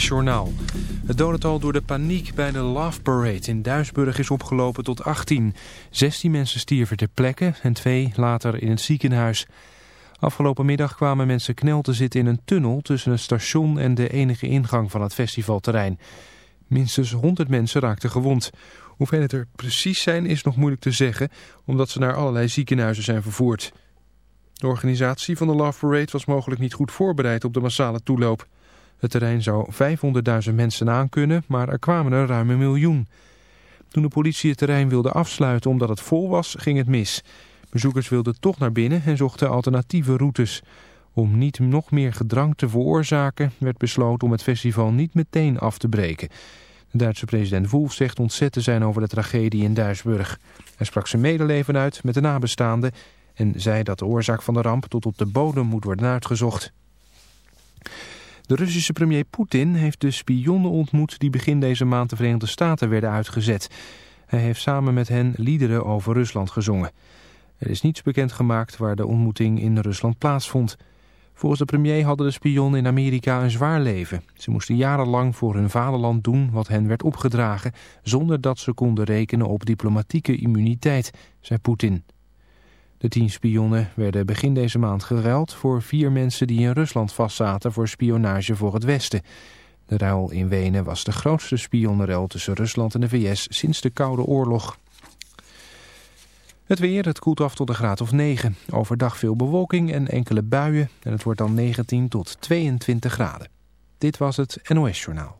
NOS-journaal. Het dodental door de paniek bij de Love Parade in Duisburg is opgelopen tot 18. 16 mensen stierven ter plekke en twee later in het ziekenhuis. Afgelopen middag kwamen mensen knel te zitten in een tunnel tussen het station en de enige ingang van het festivalterrein. Minstens 100 mensen raakten gewond. Hoeveel het er precies zijn is nog moeilijk te zeggen, omdat ze naar allerlei ziekenhuizen zijn vervoerd. De organisatie van de Love Parade was mogelijk niet goed voorbereid op de massale toeloop. Het terrein zou 500.000 mensen aankunnen, maar er kwamen er ruim een miljoen. Toen de politie het terrein wilde afsluiten omdat het vol was, ging het mis. Bezoekers wilden toch naar binnen en zochten alternatieve routes. Om niet nog meer gedrang te veroorzaken werd besloten om het festival niet meteen af te breken. De Duitse president Wolf zegt ontzet te zijn over de tragedie in Duisburg. Hij sprak zijn medeleven uit met de nabestaanden en zei dat de oorzaak van de ramp tot op de bodem moet worden uitgezocht. De Russische premier Poetin heeft de spionnen ontmoet die begin deze maand de Verenigde Staten werden uitgezet. Hij heeft samen met hen liederen over Rusland gezongen. Er is niets bekendgemaakt waar de ontmoeting in Rusland plaatsvond. Volgens de premier hadden de spionnen in Amerika een zwaar leven. Ze moesten jarenlang voor hun vaderland doen wat hen werd opgedragen... zonder dat ze konden rekenen op diplomatieke immuniteit, zei Poetin. De tien spionnen werden begin deze maand geruild voor vier mensen die in Rusland vastzaten voor spionage voor het Westen. De ruil in Wenen was de grootste spionnenruil tussen Rusland en de VS sinds de Koude Oorlog. Het weer, het koelt af tot een graad of 9. Overdag veel bewolking en enkele buien en het wordt dan 19 tot 22 graden. Dit was het NOS Journaal.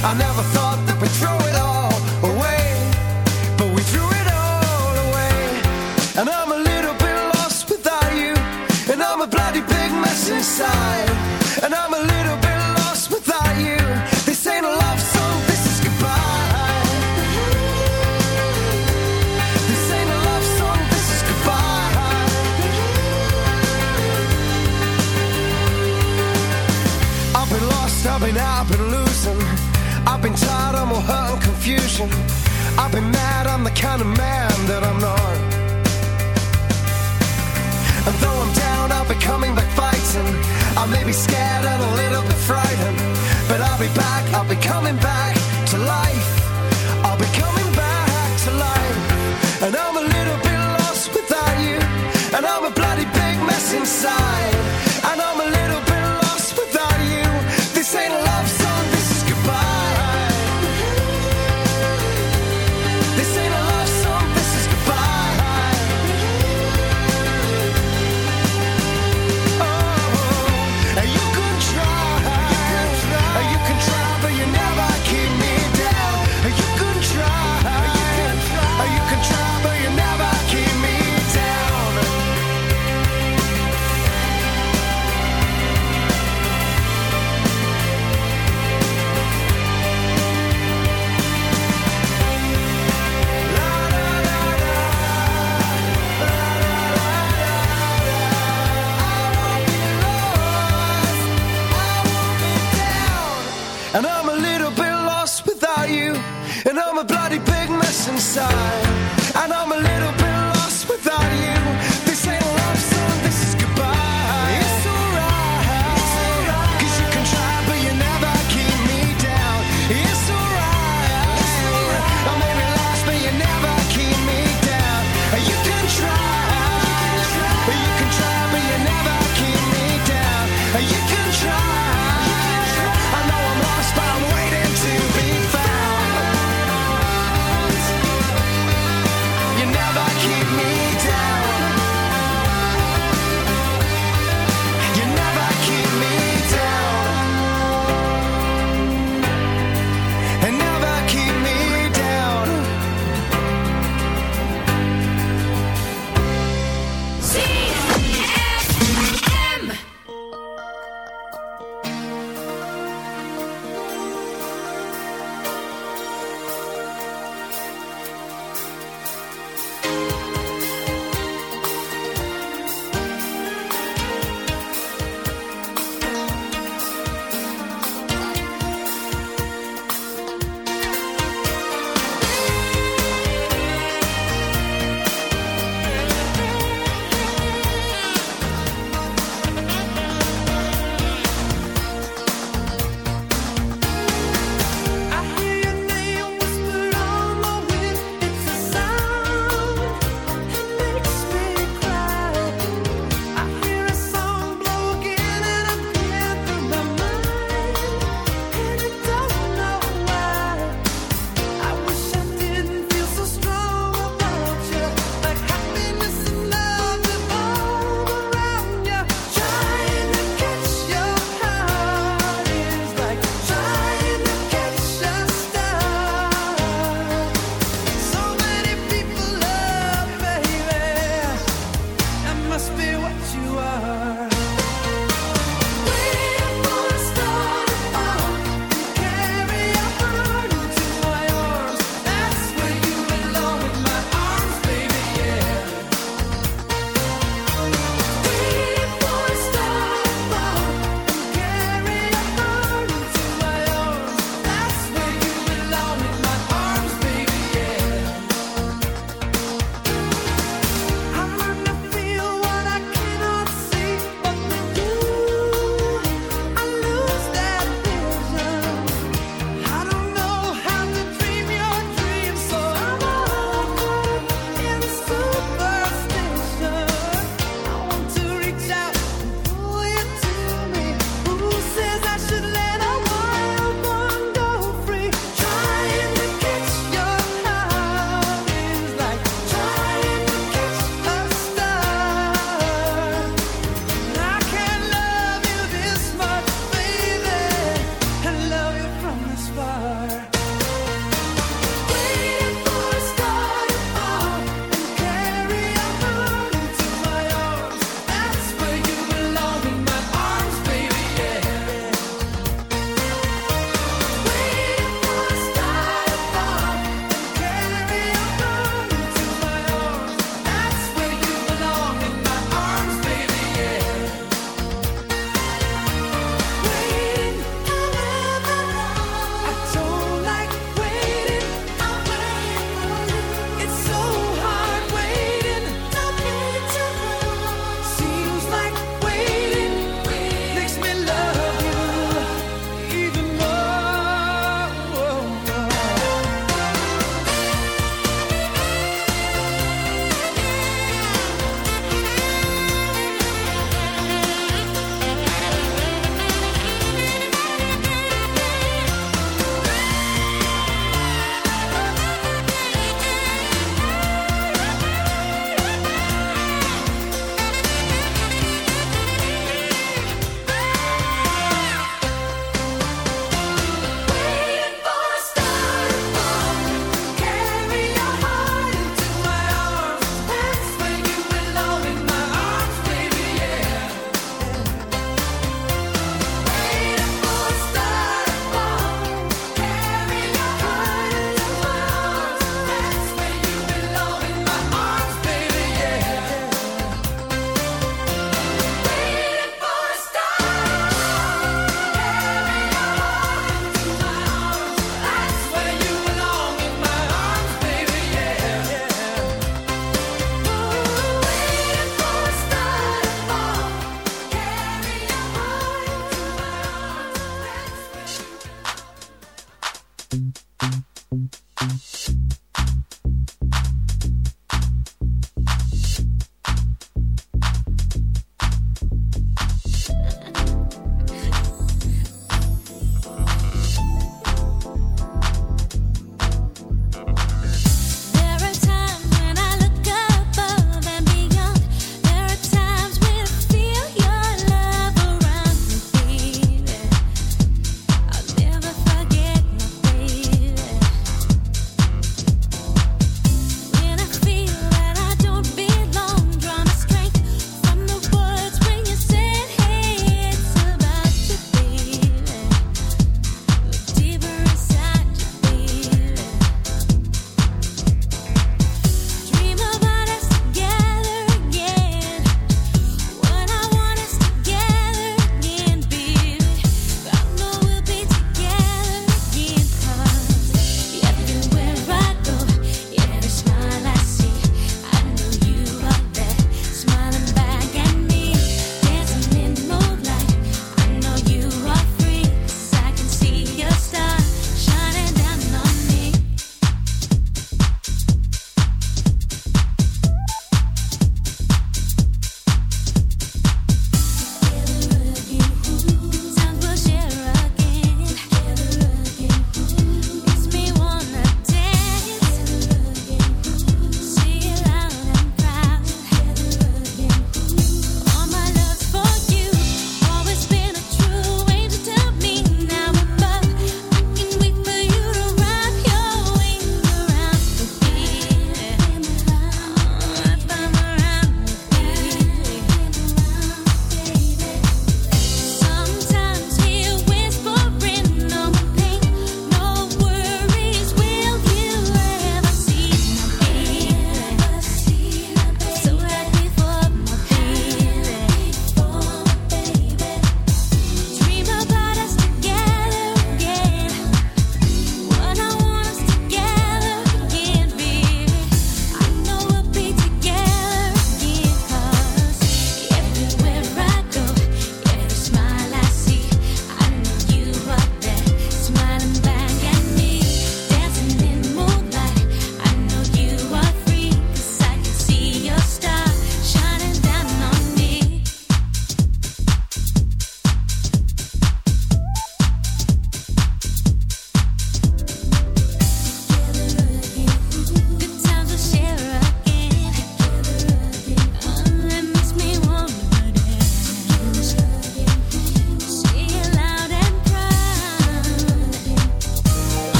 I never thought that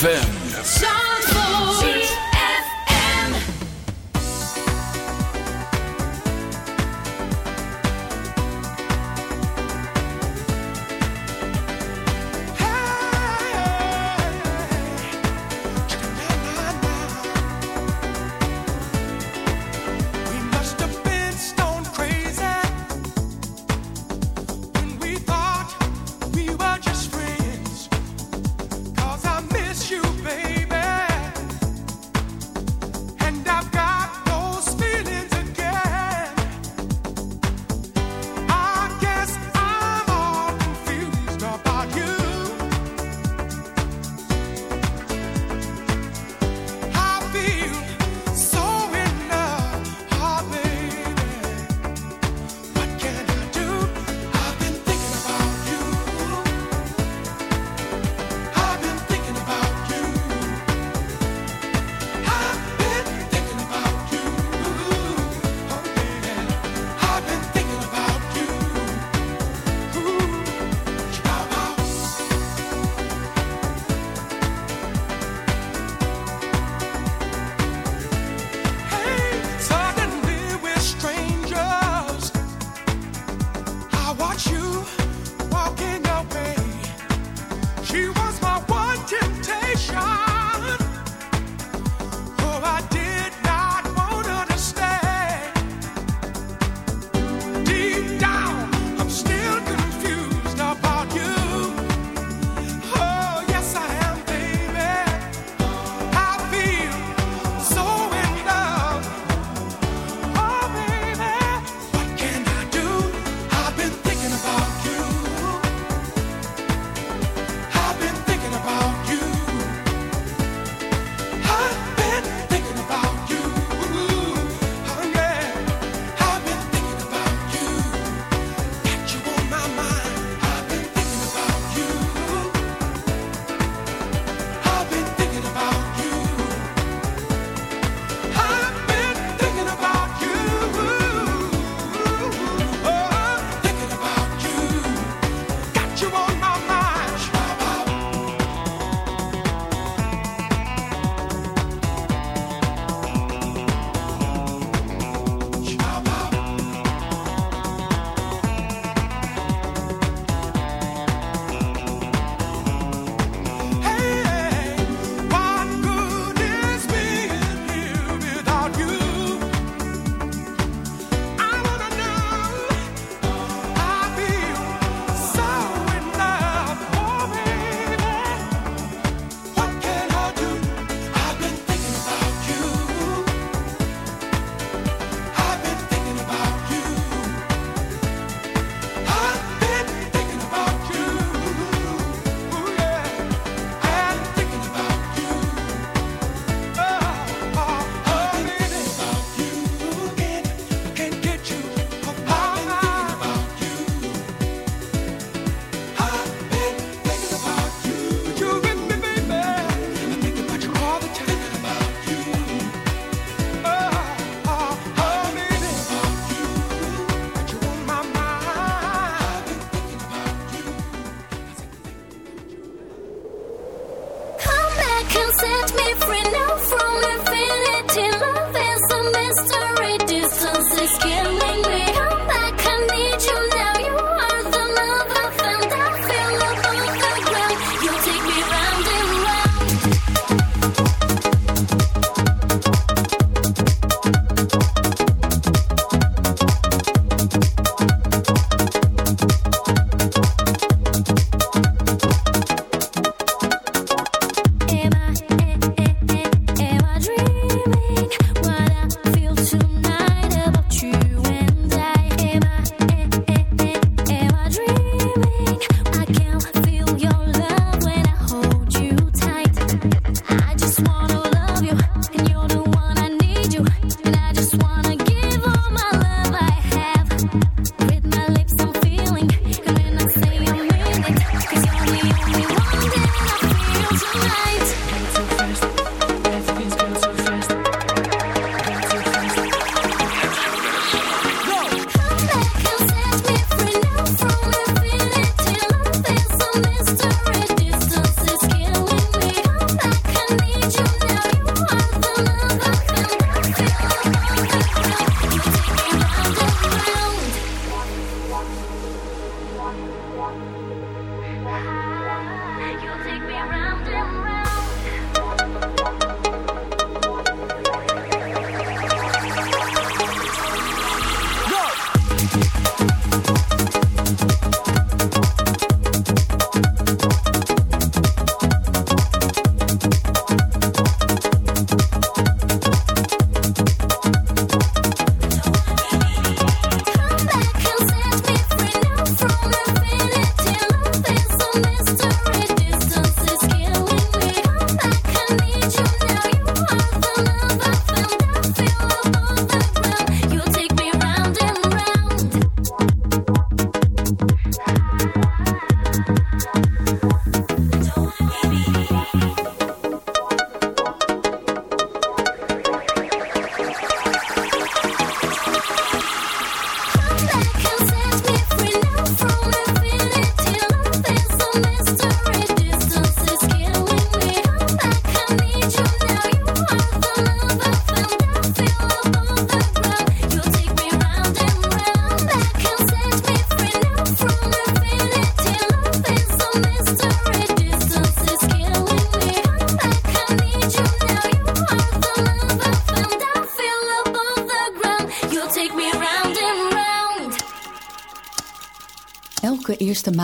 ZFM.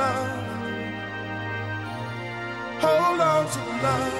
love. Hold on to love.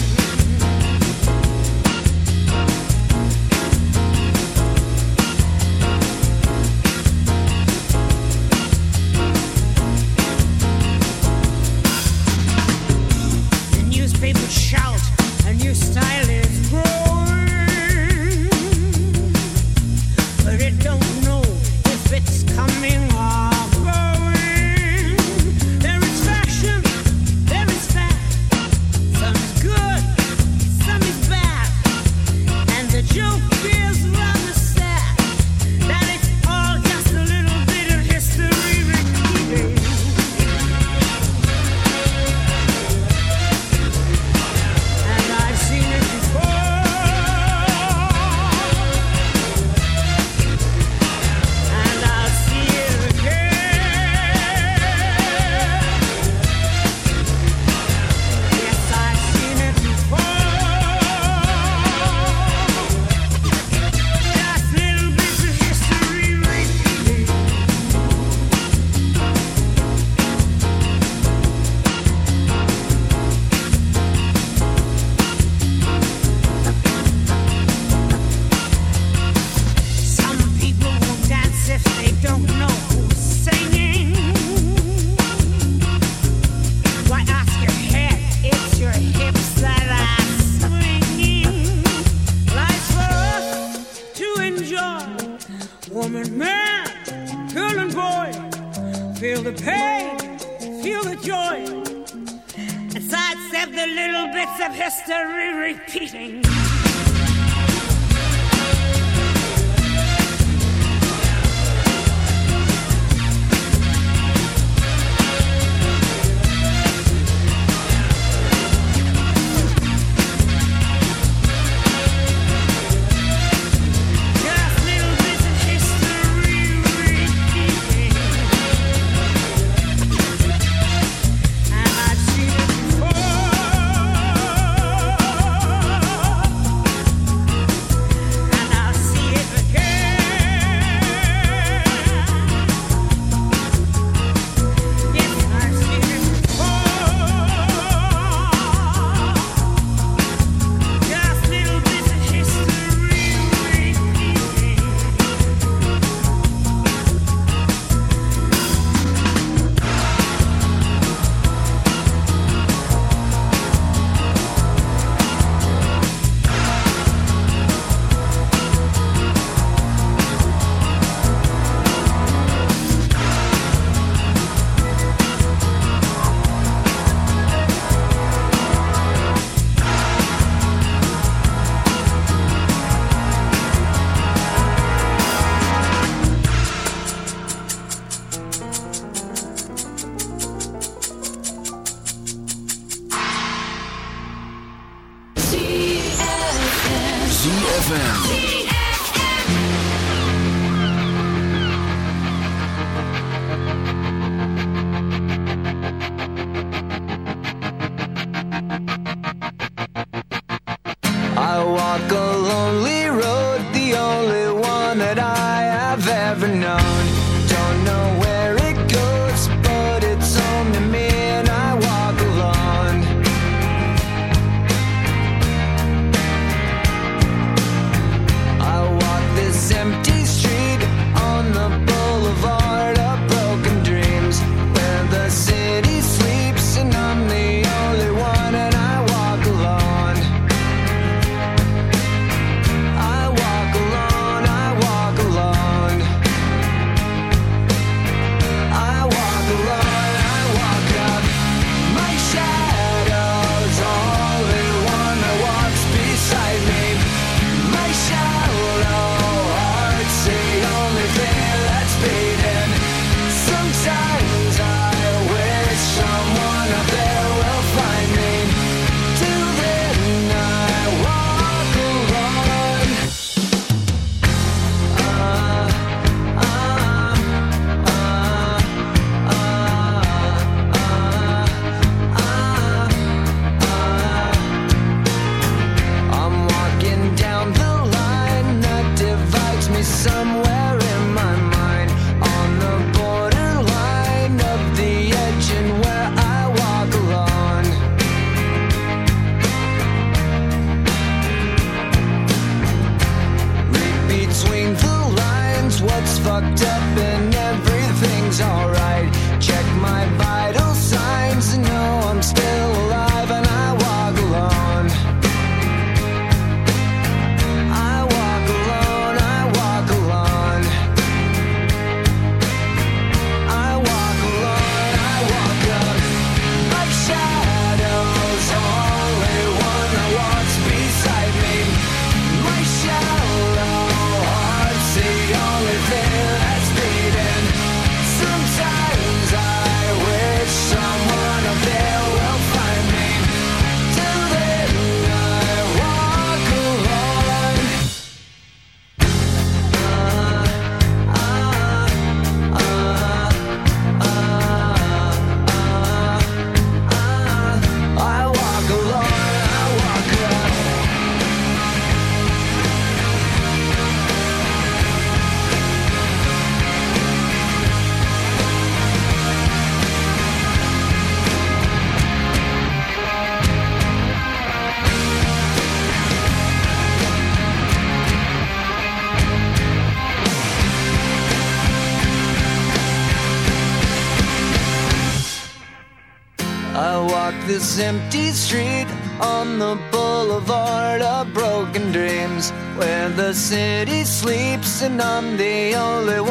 street on the boulevard of broken dreams where the city sleeps and I'm the only one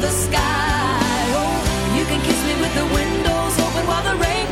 the sky. Oh, you can kiss me with the windows open while the rain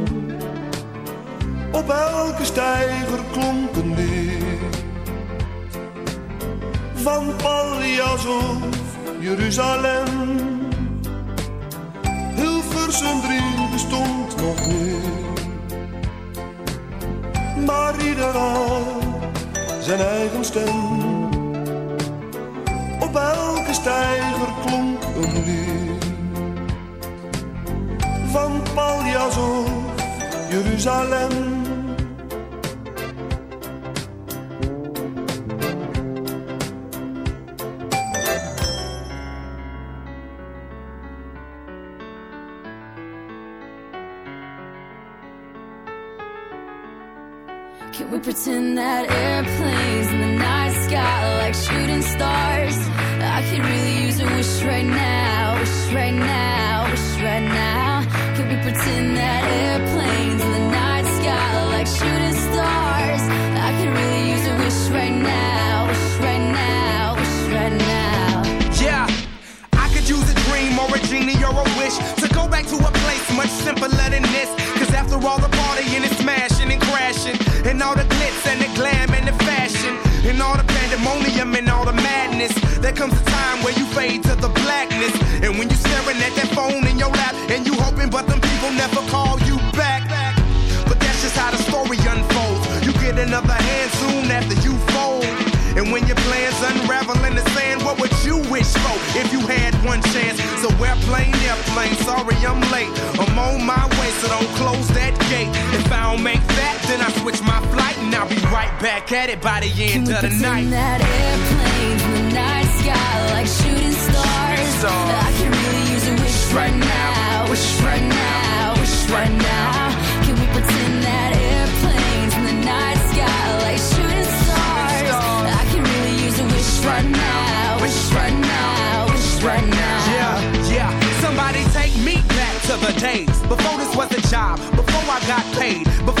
elke steiger klonk een lied. Van Paljas of Jeruzalem. Hilversum 3 bestond nog niet. Maar ieder had zijn eigen stem. Op elke steiger klonk een lied. Van Paljas of Jeruzalem. days. Before this was a job, before I got paid, before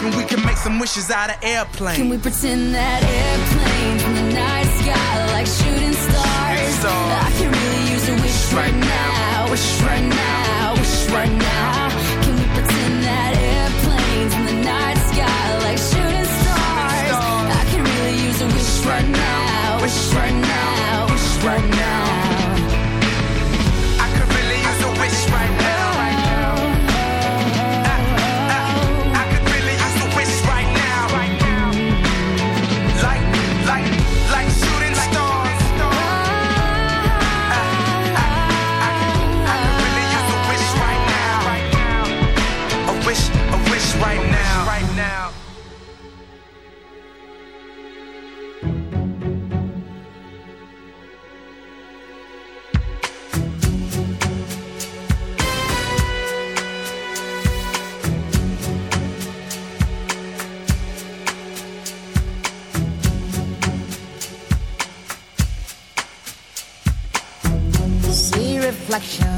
And we can make some wishes out of airplanes. Can we pretend that airplanes in the night sky like shooting stars? Stars. I can really use a wish right, right now. Wish right now. Wish right now. reflection.